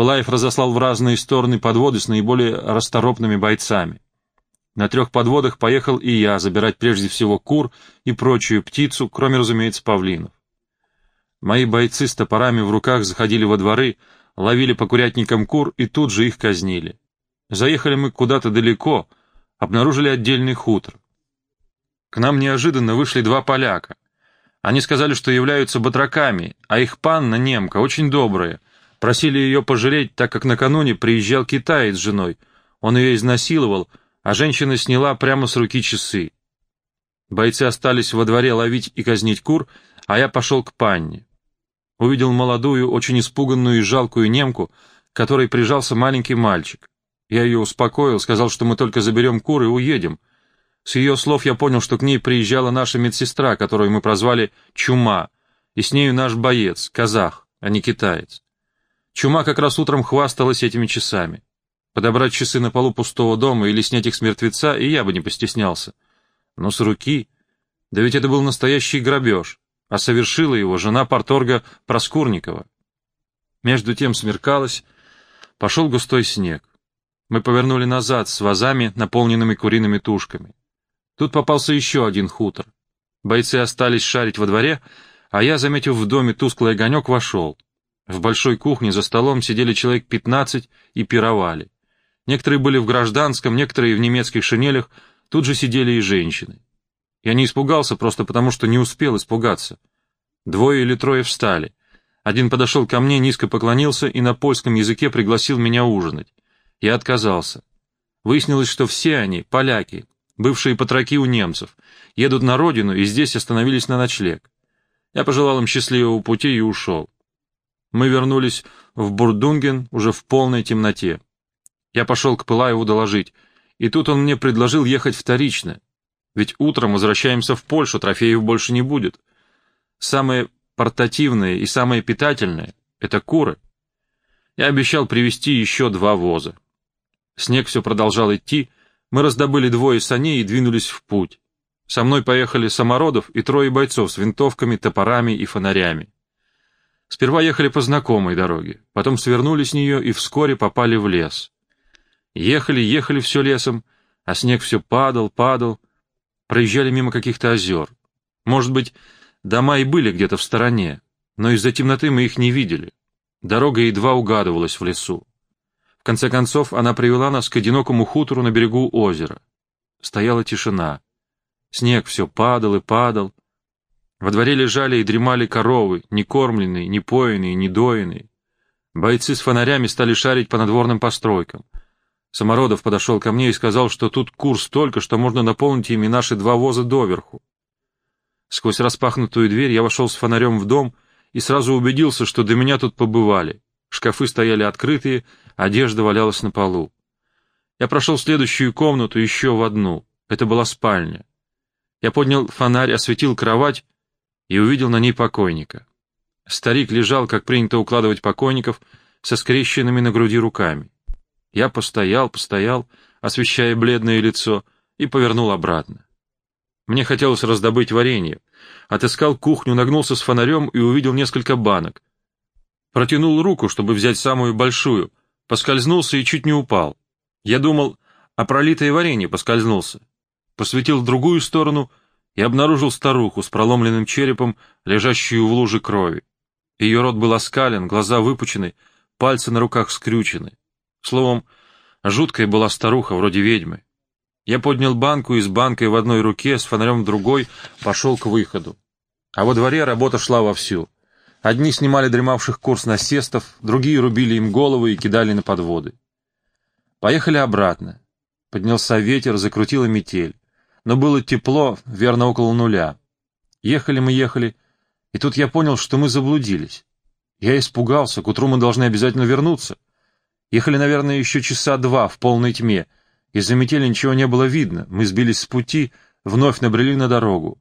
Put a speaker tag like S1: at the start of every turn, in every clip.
S1: Пылаев разослал в разные стороны подводы с наиболее расторопными бойцами. На трех подводах поехал и я забирать прежде всего кур и прочую птицу, кроме, разумеется, павлинов. Мои бойцы с топорами в руках заходили во дворы, ловили по курятникам кур и тут же их казнили. Заехали мы куда-то далеко, обнаружили отдельный хутор. К нам неожиданно вышли два поляка. Они сказали, что являются батраками, а их панна, немка, очень добрая. Просили ее пожалеть, так как накануне приезжал китаец с женой. Он ее изнасиловал, а женщина сняла прямо с руки часы. Бойцы остались во дворе ловить и казнить кур, а я пошел к панне. Увидел молодую, очень испуганную и жалкую немку, к которой прижался маленький мальчик. Я ее успокоил, сказал, что мы только заберем кур и уедем. С ее слов я понял, что к ней приезжала наша медсестра, которую мы прозвали Чума, и с нею наш боец, казах, а не китаец. Чума как раз утром хвасталась этими часами. Подобрать часы на полу пустого дома или снять их с мертвеца, и я бы не постеснялся. Но с руки... Да ведь это был настоящий грабеж, а совершила его жена порторга Проскурникова. Между тем смеркалось, пошел густой снег. Мы повернули назад с вазами, наполненными куриными тушками. Тут попался еще один хутор. Бойцы остались шарить во дворе, а я, заметив в доме тусклый огонек, вошел. В большой кухне за столом сидели человек пятнадцать и пировали. Некоторые были в гражданском, некоторые в немецких шинелях, тут же сидели и женщины. Я не испугался просто потому, что не успел испугаться. Двое или трое встали. Один подошел ко мне, низко поклонился и на польском языке пригласил меня ужинать. Я отказался. Выяснилось, что все они, поляки, бывшие батраки у немцев, едут на родину и здесь остановились на ночлег. Я пожелал им счастливого пути и ушел. Мы вернулись в Бурдунген уже в полной темноте. Я пошел к Пылаеву доложить, и тут он мне предложил ехать вторично, ведь утром возвращаемся в Польшу, трофеев больше не будет. Самое портативное и самое питательное — это куры. Я обещал привезти еще два воза. Снег все продолжал идти, мы раздобыли двое саней и двинулись в путь. Со мной поехали Самородов и трое бойцов с винтовками, топорами и фонарями. Сперва ехали по знакомой дороге, потом свернули с нее и вскоре попали в лес. Ехали, ехали все лесом, а снег все падал, падал. Проезжали мимо каких-то озер. Может быть, дома и были где-то в стороне, но из-за темноты мы их не видели. Дорога едва угадывалась в лесу. В конце концов, она привела нас к одинокому хутору на берегу озера. Стояла тишина. Снег все падал и падал. Во дворе лежали и дремали коровы, не кормленные, не поенные, не доенные. Бойцы с фонарями стали шарить по надворным постройкам. Самородов подошел ко мне и сказал, что тут кур столько, что можно наполнить ими наши два воза доверху. Сквозь распахнутую дверь я вошел с фонарем в дом и сразу убедился, что до меня тут побывали. Шкафы стояли открытые, одежда валялась на полу. Я прошел в следующую комнату, еще в одну. Это была спальня. Я поднял фонарь, осветил кровать и увидел на ней покойника. Старик лежал, как принято укладывать покойников, со скрещенными на груди руками. Я постоял, постоял, освещая бледное лицо, и повернул обратно. Мне хотелось раздобыть варенье. Отыскал кухню, нагнулся с фонарем и увидел несколько банок. Протянул руку, чтобы взять самую большую, поскользнулся и чуть не упал. Я думал, а пролитое варенье поскользнулся. Посветил в другую сторону и обнаружил старуху с проломленным черепом, лежащую в луже крови. Ее рот был оскален, глаза выпучены, пальцы на руках скрючены. Словом, жуткая была старуха, вроде ведьмы. Я поднял банку и с банкой в одной руке, с фонарем в другой, пошел к выходу. А во дворе работа шла вовсю. Одни снимали дремавших курс насестов, другие рубили им головы и кидали на подводы. Поехали обратно. Поднялся ветер, закрутила метель. Но было тепло, верно, около нуля. Ехали мы, ехали, и тут я понял, что мы заблудились. Я испугался, к утру мы должны обязательно вернуться. Ехали, наверное, еще часа два в полной тьме. Из-за метели ничего не было видно. Мы сбились с пути, вновь набрели на дорогу.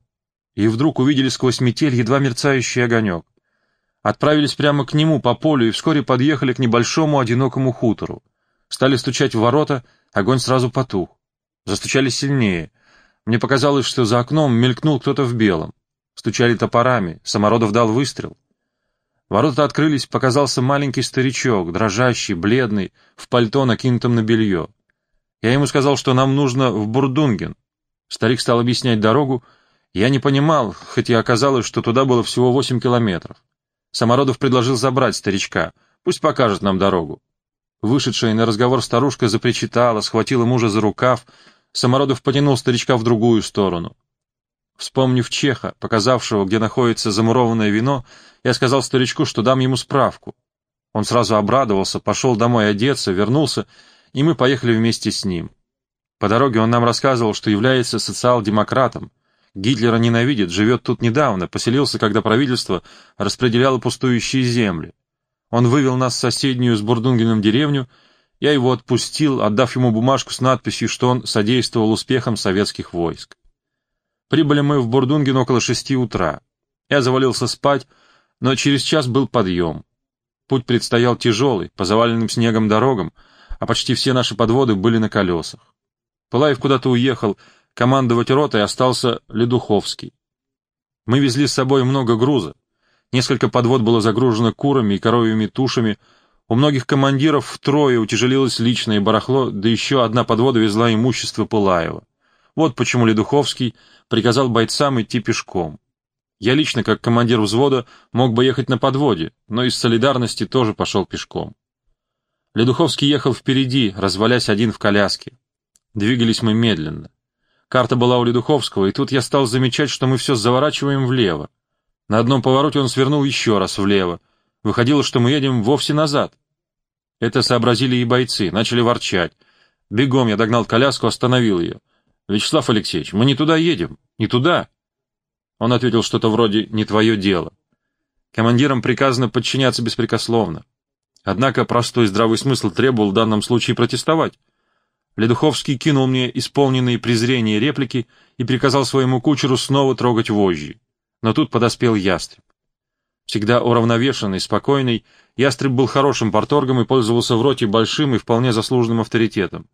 S1: И вдруг увидели сквозь метель едва мерцающий огонек. Отправились прямо к нему по полю и вскоре подъехали к небольшому одинокому хутору. Стали стучать в ворота, огонь сразу потух. Застучали сильнее. Мне показалось, что за окном мелькнул кто-то в белом. Стучали топорами, Самородов дал выстрел. Ворота открылись, показался маленький старичок, дрожащий, бледный, в пальто, накинутом на белье. Я ему сказал, что нам нужно в Бурдунген. Старик стал объяснять дорогу. Я не понимал, хоть и оказалось, что туда было всего восемь километров. Самородов предложил забрать старичка, пусть покажет нам дорогу. Вышедшая на разговор старушка запричитала, схватила мужа за рукав. Самородов потянул старичка в другую сторону. Вспомнив Чеха, показавшего, где находится замурованное вино, я сказал старичку, что дам ему справку. Он сразу обрадовался, пошел домой одеться, вернулся, и мы поехали вместе с ним. По дороге он нам рассказывал, что является социал-демократом. Гитлера ненавидит, живет тут недавно, поселился, когда правительство распределяло пустующие земли. Он вывел нас в соседнюю с Бурдунгеном деревню, я его отпустил, отдав ему бумажку с надписью, что он содействовал успехам советских войск. Прибыли мы в Бурдунген около шести утра. Я завалился спать, но через час был подъем. Путь предстоял тяжелый, по заваленным снегом дорогам, а почти все наши подводы были на колесах. Пылаев куда-то уехал, командовать ротой остался Ледуховский. Мы везли с собой много груза. Несколько подвод было загружено курами и коровьими тушами. У многих командиров втрое утяжелилось личное барахло, да еще одна подвода везла имущество Пылаева. Вот почему Ледуховский приказал бойцам идти пешком. Я лично, как командир взвода, мог бы ехать на подводе, но из солидарности тоже пошел пешком. Ледуховский ехал впереди, развалясь один в коляске. Двигались мы медленно. Карта была у Ледуховского, и тут я стал замечать, что мы все заворачиваем влево. На одном повороте он свернул еще раз влево. Выходило, что мы едем вовсе назад. Это сообразили и бойцы, начали ворчать. Бегом я догнал коляску, остановил ее. «Вячеслав Алексеевич, мы не туда едем, не туда». Он ответил что-то вроде «не твое дело». Командирам приказано подчиняться беспрекословно. Однако простой здравый смысл требовал в данном случае протестовать. Ледуховский кинул мне исполненные презрения реплики и приказал своему кучеру снова трогать вожжи но тут подоспел ястреб. Всегда уравновешенный, спокойный, ястреб был хорошим порторгом и пользовался в роте большим и вполне заслуженным авторитетом.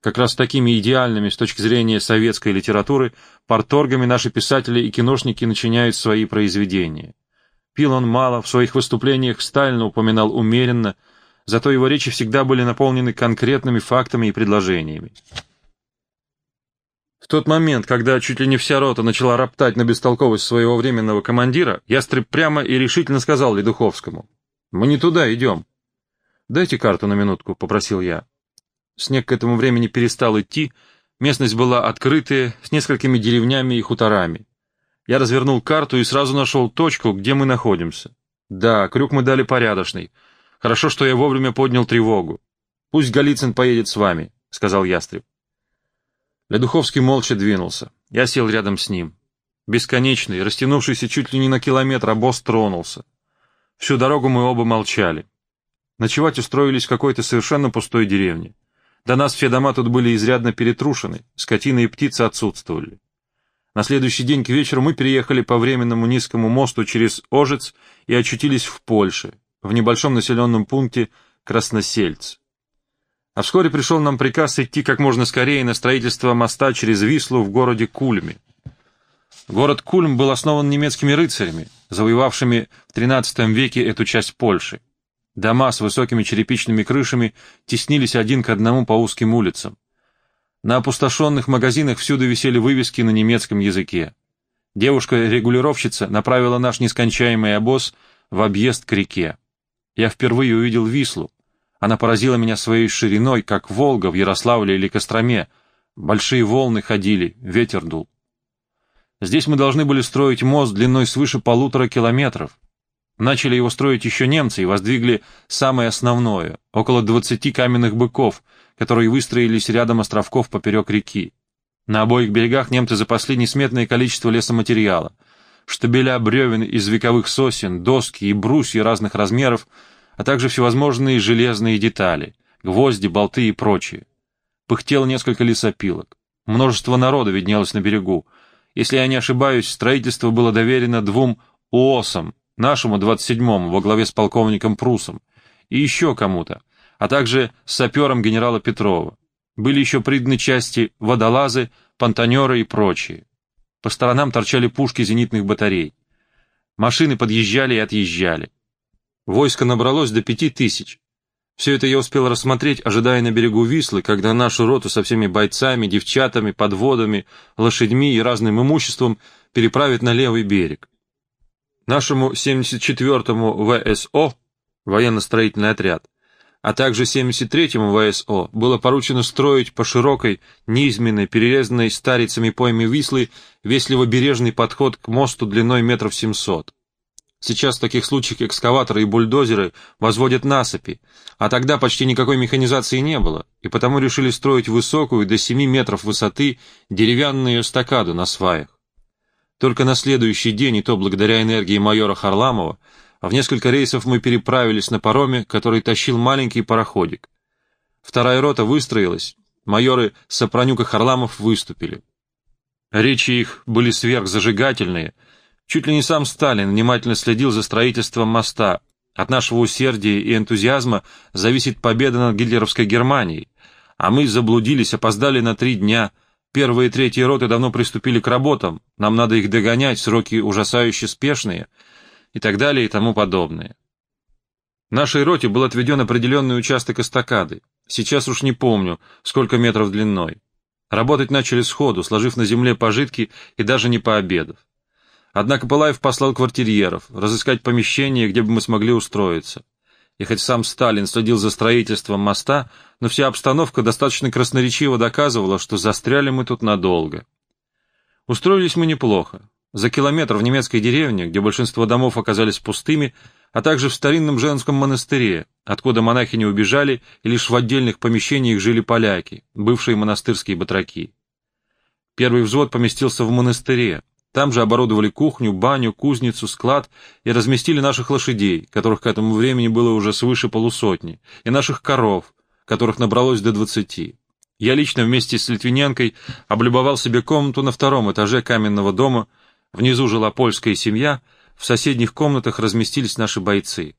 S1: Как раз такими идеальными с точки зрения советской литературы порторгами наши писатели и киношники начиняют свои произведения. Пил он мало, в своих выступлениях стально упоминал умеренно, зато его речи всегда были наполнены конкретными фактами и предложениями. Тот момент, когда чуть ли не вся рота начала роптать на бестолковость своего временного командира, Ястреб прямо и решительно сказал Ледуховскому. «Мы не туда идем». «Дайте карту на минутку», — попросил я. Снег к этому времени перестал идти, местность была открытая, с несколькими деревнями и хуторами. Я развернул карту и сразу нашел точку, где мы находимся. Да, крюк мы дали порядочный. Хорошо, что я вовремя поднял тревогу. «Пусть Голицын поедет с вами», — сказал Ястреб. Ледуховский молча двинулся. Я сел рядом с ним. Бесконечный, растянувшийся чуть ли не на километр, обоз тронулся. Всю дорогу мы оба молчали. Ночевать устроились в какой-то совершенно пустой деревне. До нас все дома тут были изрядно перетрушены, скотина и птицы отсутствовали. На следующий день к вечеру мы переехали по временному низкому мосту через Ожец и очутились в Польше, в небольшом населенном пункте Красносельц. А вскоре пришел нам приказ идти как можно скорее на строительство моста через Вислу в городе Кульме. Город Кульм был основан немецкими рыцарями, завоевавшими в XIII веке эту часть Польши. Дома с высокими черепичными крышами теснились один к одному по узким улицам. На опустошенных магазинах всюду висели вывески на немецком языке. Девушка-регулировщица направила наш нескончаемый обоз в объезд к реке. Я впервые увидел Вислу, она поразила меня своей шириной, как Волга в Ярославле или Костроме. Большие волны ходили, ветер дул. Здесь мы должны были строить мост длиной свыше полутора километров. Начали его строить еще немцы и воздвигли самое основное, около двадцати каменных быков, которые выстроились рядом островков поперек реки. На обоих берегах немцы запасли несметное количество лесоматериала. Штабеля бревен из вековых сосен, доски и брусья разных размеров — а также всевозможные железные детали, гвозди, болты и прочее. Пыхтело несколько лесопилок. Множество народа виднелось на берегу. Если я не ошибаюсь, строительство было доверено двум УОСам, нашему 27-му во главе с полковником Прусом, и еще кому-то, а также с сапером генерала Петрова. Были еще приданы части водолазы, понтонеры и прочие. По сторонам торчали пушки зенитных батарей. Машины подъезжали и отъезжали. Войско набралось до пяти тысяч. Все это я успел рассмотреть, ожидая на берегу Вислы, когда нашу роту со всеми бойцами, девчатами, подводами, лошадьми и разным имуществом переправят на левый берег. Нашему 74-му ВСО, военно-строительный отряд, а также 73-му ВСО было поручено строить по широкой, низменной, перерезанной старицами пойме Вислы весь левобережный подход к мосту длиной метров 700. Сейчас в таких случаях экскаваторы и бульдозеры возводят насыпи, а тогда почти никакой механизации не было, и потому решили строить высокую до 7 метров высоты деревянную эстакаду на сваях. Только на следующий день, и то благодаря энергии майора Харламова, в несколько рейсов мы переправились на пароме, который тащил маленький пароходик. Вторая рота выстроилась, майоры Сапронюк и Харламов выступили. Речи их были сверхзажигательные. Чуть ли не сам Сталин внимательно следил за строительством моста. От нашего усердия и энтузиазма зависит победа над гитлеровской Германией. А мы заблудились, опоздали на три дня. Первые и третьи роты давно приступили к работам. Нам надо их догонять, сроки ужасающе спешные — и так далее и тому подобное. Нашей роте был отведен определенный участок эстакады. Сейчас уж не помню, сколько метров длиной. Работать начали сходу, сложив на земле пожитки и даже не пообедав. Однако Пылаев послал квартирьеров, разыскать помещение, где бы мы смогли устроиться. И хоть сам Сталин следил за строительством моста, но вся обстановка достаточно красноречиво доказывала, что застряли мы тут надолго. Устроились мы неплохо за километр в немецкой деревне, где большинство домов оказались пустыми, а также в старинном женском монастыре, откуда монахи не убежали, и лишь в отдельных помещениях жили поляки, бывшие монастырские батраки. Первый взвод поместился в монастыре. Там же оборудовали кухню, баню, кузницу, склад и разместили наших лошадей, которых к этому времени было уже свыше полусотни, и наших коров, которых набралось до двадцати. Я лично вместе с Литвиненкой облюбовал себе комнату на втором этаже каменного дома, Внизу жила польская семья, в соседних комнатах разместились наши бойцы.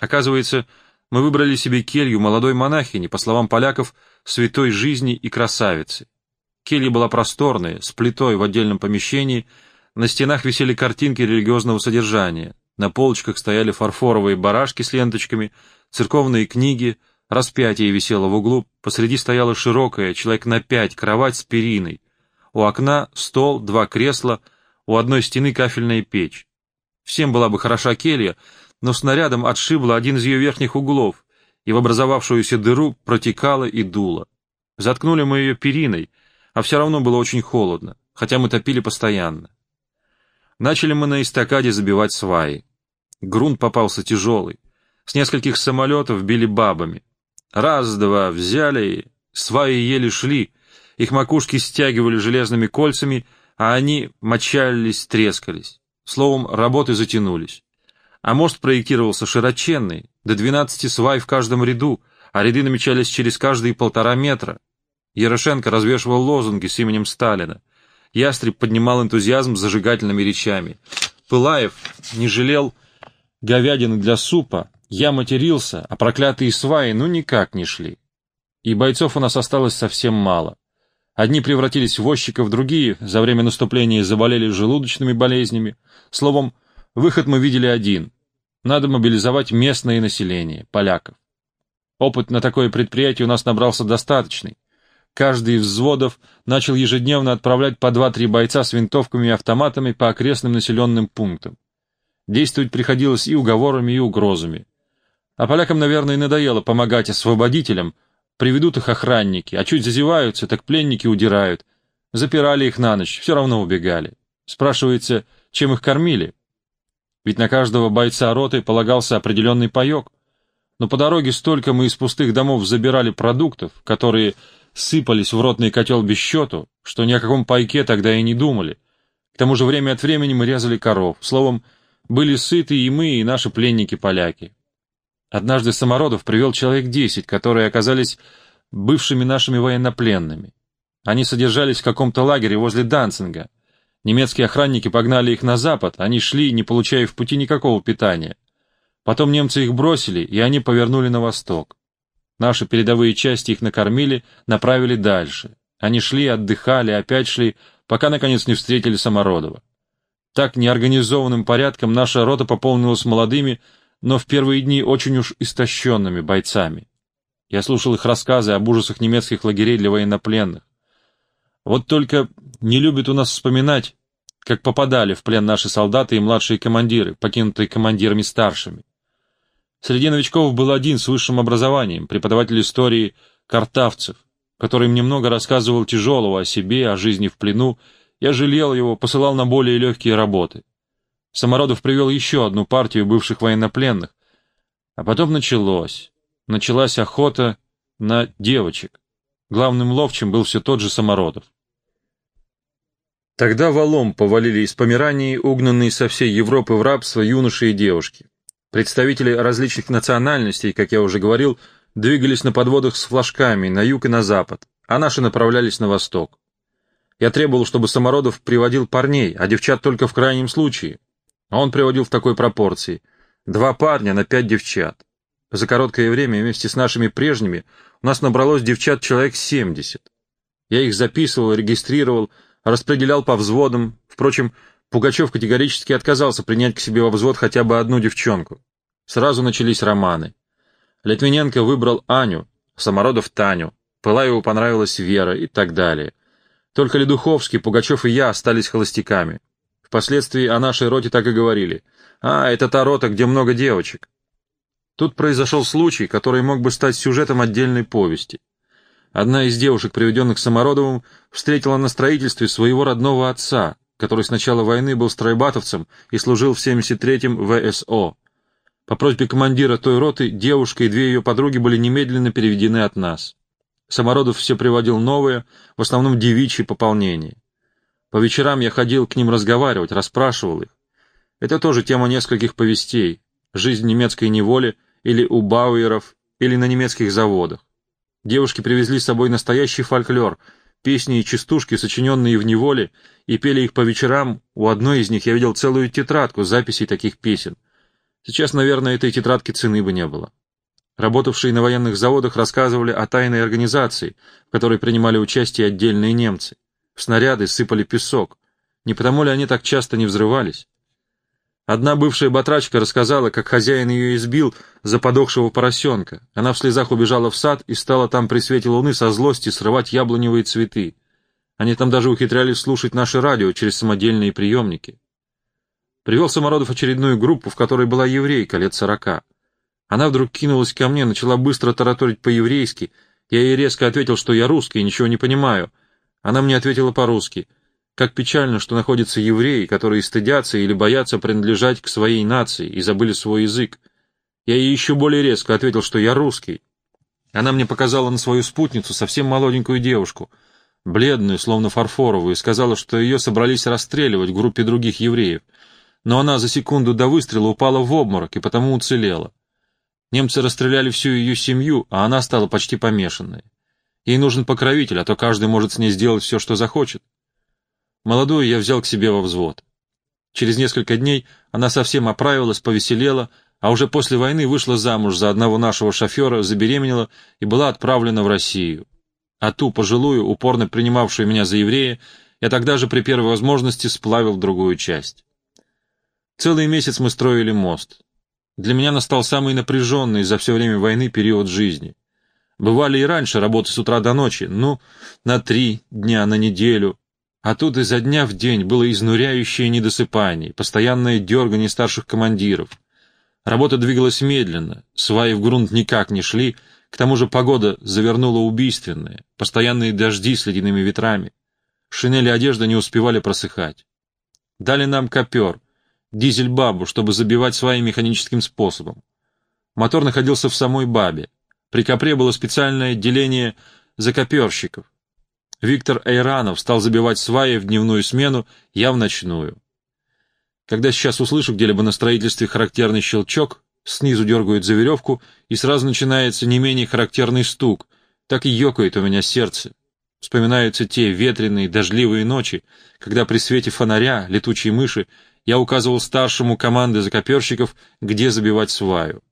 S1: Оказывается, мы выбрали себе келью молодой монахини, по словам поляков, святой жизни и красавицы. Келья была просторная, с плитой в отдельном помещении, на стенах висели картинки религиозного содержания, на полочках стояли фарфоровые барашки с ленточками, церковные книги, распятие висело в углу, посреди стояла широкая, человек на пять, кровать с периной, у окна стол, два кресла — у одной стены кафельная печь. Всем была бы хороша келья, но снарядом отшибло один из ее верхних углов, и в образовавшуюся дыру протекало и дуло. Заткнули мы ее периной, а все равно было очень холодно, хотя мы топили постоянно. Начали мы на эстакаде забивать сваи. Грунт попался тяжелый. С нескольких самолетов били бабами. Раз-два взяли, сваи еле шли, их макушки стягивали железными кольцами — а они мочалились, трескались. Словом, работы затянулись. А мост проектировался широченный, до 12 свай в каждом ряду, а ряды намечались через каждые полтора метра. Ярошенко развешивал лозунги с именем Сталина. Ястреб поднимал энтузиазм зажигательными речами. Пылаев не жалел говядины для супа, я матерился, а проклятые сваи ну никак не шли. И бойцов у нас осталось совсем мало. Одни превратились в возчиков, другие за время наступления заболели желудочными болезнями. Словом, выход мы видели один. Надо мобилизовать местное население, поляков. Опыт на такое предприятие у нас набрался достаточный. Каждый из взводов начал ежедневно отправлять по два-три бойца с винтовками и автоматами по окрестным населенным пунктам. Действовать приходилось и уговорами, и угрозами. А полякам, наверное, надоело помогать освободителям, Приведут их охранники, а чуть зазеваются, так пленники удирают. Запирали их на ночь, все равно убегали. Спрашивается, чем их кормили? Ведь на каждого бойца роты полагался определенный паек. Но по дороге столько мы из пустых домов забирали продуктов, которые сыпались в ротный котел без счету, что ни о каком пайке тогда и не думали. К тому же время от времени мы резали коров. Словом, были сыты и мы, и наши пленники-поляки. Однажды Самородов привел человек десять, которые оказались бывшими нашими военнопленными. Они содержались в каком-то лагере возле Данцинга. Немецкие охранники погнали их на запад, они шли, не получая в пути никакого питания. Потом немцы их бросили, и они повернули на восток. Наши передовые части их накормили, направили дальше. Они шли, отдыхали, опять шли, пока, наконец, не встретили Самородова. Так неорганизованным порядком наша рота пополнилась молодыми, но в первые дни очень уж истощенными бойцами. Я слушал их рассказы об ужасах немецких лагерей для военнопленных. Вот только не любят у нас вспоминать, как попадали в плен наши солдаты и младшие командиры, покинутые командирами старшими. Среди новичков был один с высшим образованием, преподаватель истории Картавцев, который мне много рассказывал тяжелого о себе, о жизни в плену. Я жалел его, посылал на более легкие работы. Самородов привел еще одну партию бывших военнопленных. А потом началось началась охота на девочек. Главным ловчим был все тот же Самородов. Тогда валом повалили из Померании угнанные со всей Европы в рабство юноши и девушки. Представители различных национальностей, как я уже говорил, двигались на подводах с флажками на юг и на запад, а наши направлялись на восток. Я требовал, чтобы Самородов приводил парней, а девчат только в крайнем случае. А он приводил в такой пропорции. Два парня на пять девчат. За короткое время вместе с нашими прежними у нас набралось девчат человек 70. Я их записывал, регистрировал, распределял по взводам. Впрочем, Пугачев категорически отказался принять к себе во взвод хотя бы одну девчонку. Сразу начались романы. Литвиненко выбрал Аню, Самородов Таню, Пылаеву понравилась Вера и так далее. Только Ледуховский, Пугачев и я остались холостяками. Впоследствии о нашей роте так и говорили. «А, это та рота, где много девочек». Тут произошел случай, который мог бы стать сюжетом отдельной повести. Одна из девушек, приведенных Самородовым, встретила на строительстве своего родного отца, который с начала войны был стройбатовцем и служил в 73-м ВСО. По просьбе командира той роты девушка и две ее подруги были немедленно переведены от нас. Самородов все приводил новые, в основном девичьи пополнения. По вечерам я ходил к ним разговаривать, расспрашивал их. Это тоже тема нескольких повестей. Жизнь немецкой неволи — или у Бауэров, или на немецких заводах. Девушки привезли с собой настоящий фольклор, песни и частушки, сочиненные в неволе, и пели их по вечерам. У одной из них я видел целую тетрадку записей таких песен. Сейчас, наверное, этой тетрадки цены бы не было. Работавшие на военных заводах рассказывали о тайной организации, в которой принимали участие отдельные немцы. В снаряды сыпали песок. Не потому ли они так часто не взрывались? Одна бывшая батрачка рассказала, как хозяин ее избил за подохшего поросенка. Она в слезах убежала в сад и стала там при свете луны со злости срывать яблоневые цветы. Они там даже ухитрялись слушать наше радио через самодельные приемники. Привел Самородов очередную группу, в которой была еврейка лет сорока. Она вдруг кинулась ко мне, начала быстро тараторить по-еврейски. Я ей резко ответил, что я русский и ничего не понимаю. Она мне ответила по-русски — как печально, что находятся евреи, которые стыдятся или боятся принадлежать к своей нации и забыли свой язык. Я ей еще более резко ответил, что я русский. Она мне показала на свою спутницу совсем молоденькую девушку, бледную, словно фарфоровую, и сказала, что ее собрались расстреливать в группе других евреев. Но она за секунду до выстрела упала в обморок и потому уцелела. Немцы расстреляли всю ее семью, а она стала почти помешанной. Ей нужен покровитель, а то каждый может с ней сделать все, что захочет. Молодую я взял к себе во взвод. Через несколько дней она совсем оправилась, повеселела, а уже после войны вышла замуж за одного нашего шофера, забеременела и была отправлена в Россию. А ту, пожилую, упорно принимавшую меня за еврея, я тогда же при первой возможности сплавил в другую часть. Целый месяц мы строили мост. Для меня настал самый напряженный за все время войны период жизни. Бывали и раньше работы с утра до ночи, ну, на три дня, на неделю, а тут изо дня в день было изнуряющее недосыпание, постоянное дергание старших командиров. Работа двигалась медленно, сваи в грунт никак не шли, к тому же погода завернула убийственная, постоянные дожди с ледяными ветрами. Шинели одежда не успевали просыхать. Дали нам копер, дизель-бабу, чтобы забивать сваи механическим способом. Мотор находился в самой бабе. При копре было специальное отделение закоперщиков. Виктор Айранов стал забивать сваи в дневную смену, я в ночную. Когда сейчас услышу где-либо на строительстве характерный щелчок, снизу дергают за веревку, и сразу начинается не менее характерный стук, так и ёкает у меня сердце. Вспоминаются те ветреные, дождливые ночи, когда при свете фонаря, летучей мыши, я указывал старшему команды закоперщиков, где забивать сваю.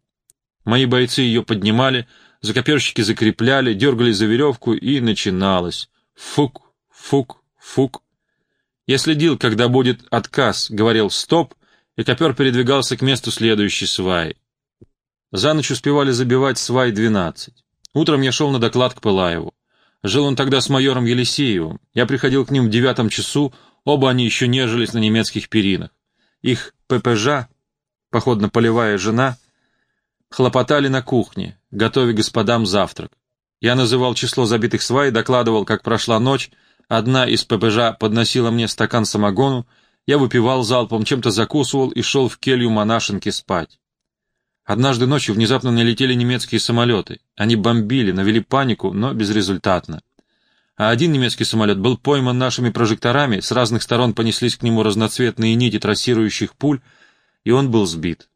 S1: Мои бойцы ее поднимали, закоперщики закрепляли, дергали за веревку, и начиналось. Фук, фук, фук. Я следил, когда будет отказ, говорил «стоп», и копер передвигался к месту следующей сваи. За ночь успевали забивать свай 12. Утром я шел на доклад к Пылаеву. Жил он тогда с майором Елисеевым. Я приходил к ним в девятом часу, оба они еще нежились на немецких перинах. Их ППЖ, походно-полевая жена, хлопотали на кухне, готовя господам завтрак. Я называл число забитых свай, докладывал, как прошла ночь, одна из ППЖ подносила мне стакан самогону, я выпивал залпом, чем-то закусывал и шел в келью монашенки спать. Однажды ночью внезапно налетели немецкие самолеты. Они бомбили, навели панику, но безрезультатно. А один немецкий самолет был пойман нашими прожекторами, с разных сторон понеслись к нему разноцветные нити трассирующих пуль, и он был сбит.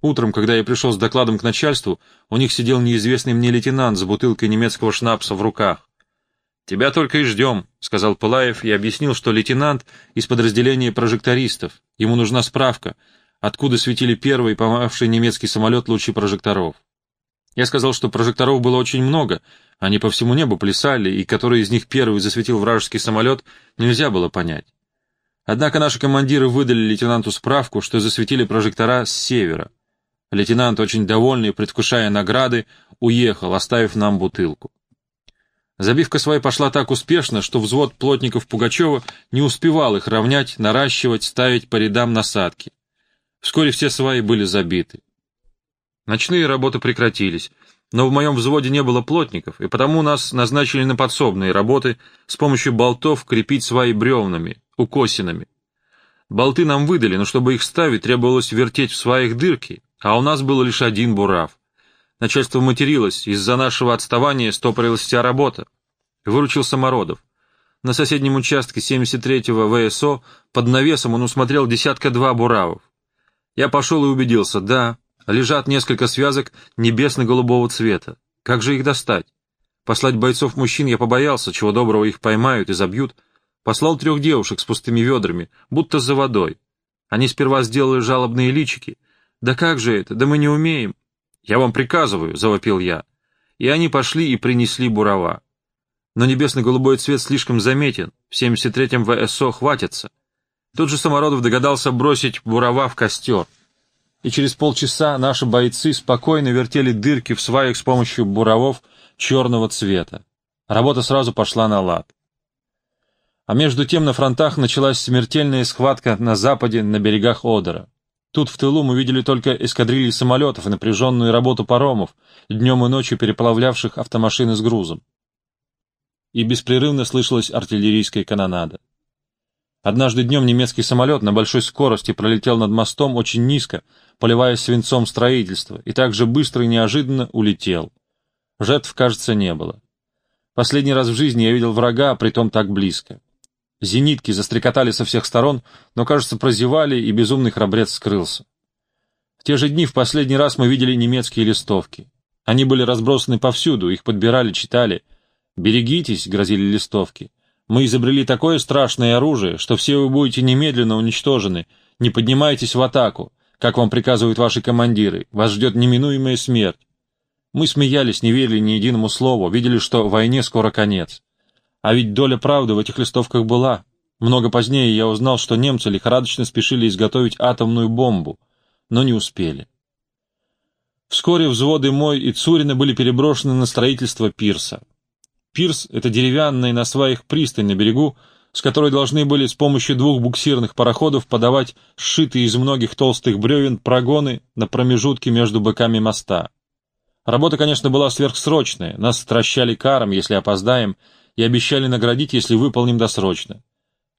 S1: Утром, когда я пришел с докладом к начальству, у них сидел неизвестный мне лейтенант с бутылкой немецкого шнапса в руках. «Тебя только и ждем», — сказал Пылаев и объяснил, что лейтенант из подразделения прожектористов. Ему нужна справка, откуда светили первый помавший немецкий самолет лучи прожекторов. Я сказал, что прожекторов было очень много, они по всему небу плясали, и который из них первый засветил вражеский самолет, нельзя было понять. Однако наши командиры выдали лейтенанту справку, что засветили прожектора с севера. Лейтенант, очень довольный, предвкушая награды, уехал, оставив нам бутылку. Забивка своей пошла так успешно, что взвод плотников Пугачева не успевал их равнять, наращивать, ставить по рядам насадки. Вскоре все сваи были забиты. Ночные работы прекратились, но в моем взводе не было плотников, и потому нас назначили на подсобные работы с помощью болтов крепить сваи бревнами, укосинами. Болты нам выдали, но чтобы их ставить, требовалось вертеть в сваях дырки, а у нас был лишь один бурав. Начальство материлось, из-за нашего отставания стопорилась вся работа. Выручил Самородов. На соседнем участке 73-го ВСО под навесом он усмотрел десятка-два буравов. Я пошел и убедился, да, лежат несколько связок небесно-голубого цвета. Как же их достать? Послать бойцов-мужчин я побоялся, чего доброго их поймают и забьют. Послал трех девушек с пустыми ведрами, будто за водой. Они сперва сделали жалобные личики. «Да как же это? Да мы не умеем. «Я вам приказываю», — завопил я. И они пошли и принесли бурова. Но небесно-голубой цвет слишком заметен, в 73-м ВСО хватится. Тут же Самородов догадался бросить бурова в костер. И через полчаса наши бойцы спокойно вертели дырки в сваях с помощью буровов черного цвета. Работа сразу пошла на лад. А между тем на фронтах началась смертельная схватка на западе, на берегах Одера. Тут в тылу мы видели только эскадрильи самолетов и напряженную работу паромов, днем и ночью переплавлявших автомашины с грузом. И беспрерывно слышалась артиллерийская канонада. Однажды днем немецкий самолет на большой скорости пролетел над мостом очень низко, поливая свинцом строительство, и так же быстро и неожиданно улетел. Жертв, кажется, не было. Последний раз в жизни я видел врага, притом так близко. Зенитки застрекотали со всех сторон, но, кажется, прозевали, и безумный храбрец скрылся. В те же дни в последний раз мы видели немецкие листовки. Они были разбросаны повсюду, их подбирали, читали. «Берегитесь», — грозили листовки. «Мы изобрели такое страшное оружие, что все вы будете немедленно уничтожены. Не поднимайтесь в атаку, как вам приказывают ваши командиры. Вас ждет неминуемая смерть». Мы смеялись, не верили ни единому слову, видели, что войне скоро конец. А ведь доля правды в этих листовках была. Много позднее я узнал, что немцы лихорадочно спешили изготовить атомную бомбу, но не успели. Вскоре взводы мой и Цурина были переброшены на строительство пирса. Пирс — это деревянная на сваях пристань на берегу, с которой должны были с помощью двух буксирных пароходов подавать сшитые из многих толстых бревен прогоны на промежутке между боками моста. Работа, конечно, была сверхсрочная, нас стращали каром, если опоздаем, и обещали наградить, если выполним досрочно.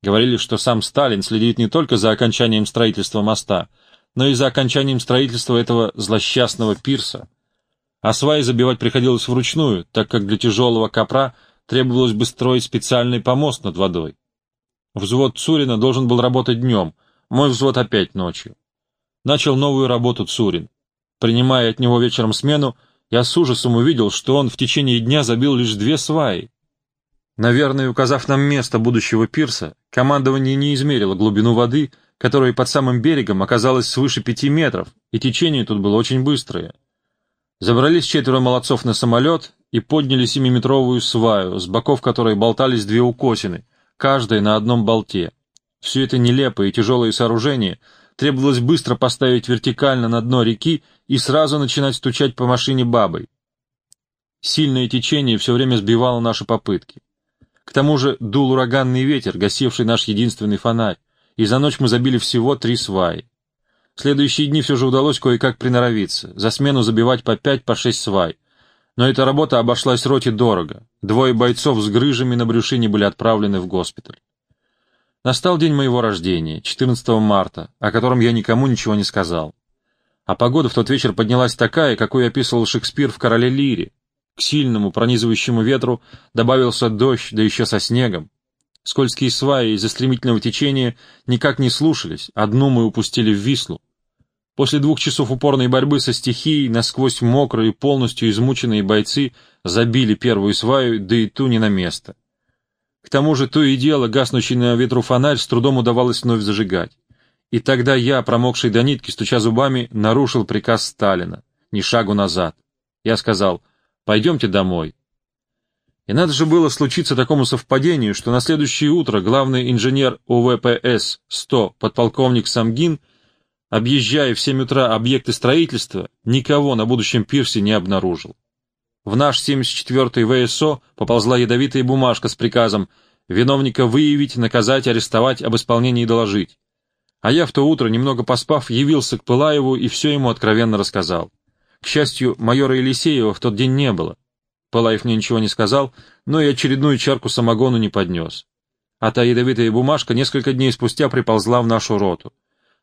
S1: Говорили, что сам Сталин следит не только за окончанием строительства моста, но и за окончанием строительства этого злосчастного пирса. А сваи забивать приходилось вручную, так как для тяжелого копра требовалось бы строить специальный помост над водой. Взвод Цурина должен был работать днем, мой взвод опять ночью. Начал новую работу Цурин. Принимая от него вечером смену, я с ужасом увидел, что он в течение дня забил лишь две сваи. Наверное, указав нам место будущего пирса, командование не измерило глубину воды, которая под самым берегом оказалась свыше пяти метров, и течение тут было очень быстрое. Забрались четверо молодцов на самолет и подняли семиметровую сваю, с боков которой болтались две укосины, каждая на одном болте. Все это нелепое и тяжелое сооружение Требовалось быстро поставить вертикально на дно реки и сразу начинать стучать по машине бабой. Сильное течение все время сбивало наши попытки. К тому же дул ураганный ветер, гасивший наш единственный фонарь, и за ночь мы забили всего три сваи. В следующие дни все же удалось кое-как приноровиться, за смену забивать по пять, по шесть свай. Но эта работа обошлась роте дорого. Двое бойцов с грыжами на брюшине были отправлены в госпиталь. Настал день моего рождения, 14 марта, о котором я никому ничего не сказал. А погода в тот вечер поднялась такая, какую описывал Шекспир в «Короле Лире». К сильному пронизывающему ветру добавился дождь, да еще со снегом. Скользкие сваи из-за стремительного течения никак не слушались, одну мы упустили в Вислу. После двух часов упорной борьбы со стихией насквозь мокрые, полностью измученные бойцы забили первую сваю, да и ту не на место. К тому же то и дело, гаснущий на ветру фонарь, с трудом удавалось вновь зажигать. И тогда я, промокший до нитки, стуча зубами, нарушил приказ Сталина. Ни шагу назад. Я сказал, пойдемте домой. И надо же было случиться такому совпадению, что на следующее утро главный инженер УВПС-100, подполковник Самгин, объезжая в 7 утра объекты строительства, никого на будущем пирсе не обнаружил. В наш 74-й ВСО поползла ядовитая бумажка с приказом виновника выявить, наказать, арестовать, об исполнении доложить. А я в то утро, немного поспав, явился к Пылаеву и все ему откровенно рассказал. К счастью, майора Елисеева в тот день не было. Пылаев мне ничего не сказал, но и очередную чарку самогону не поднес. А та ядовитая бумажка несколько дней спустя приползла в нашу роту.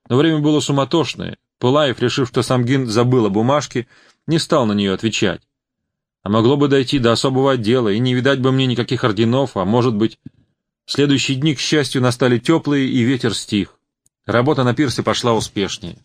S1: Но время было суматошное. Пылаев, решив, что Самгин забыл о бумажке, не стал на нее отвечать. А могло бы дойти до особого отдела, и не видать бы мне никаких орденов, а может быть... Следующие дни, к счастью, настали теплые, и ветер стих. Работа на пирсе пошла успешнее.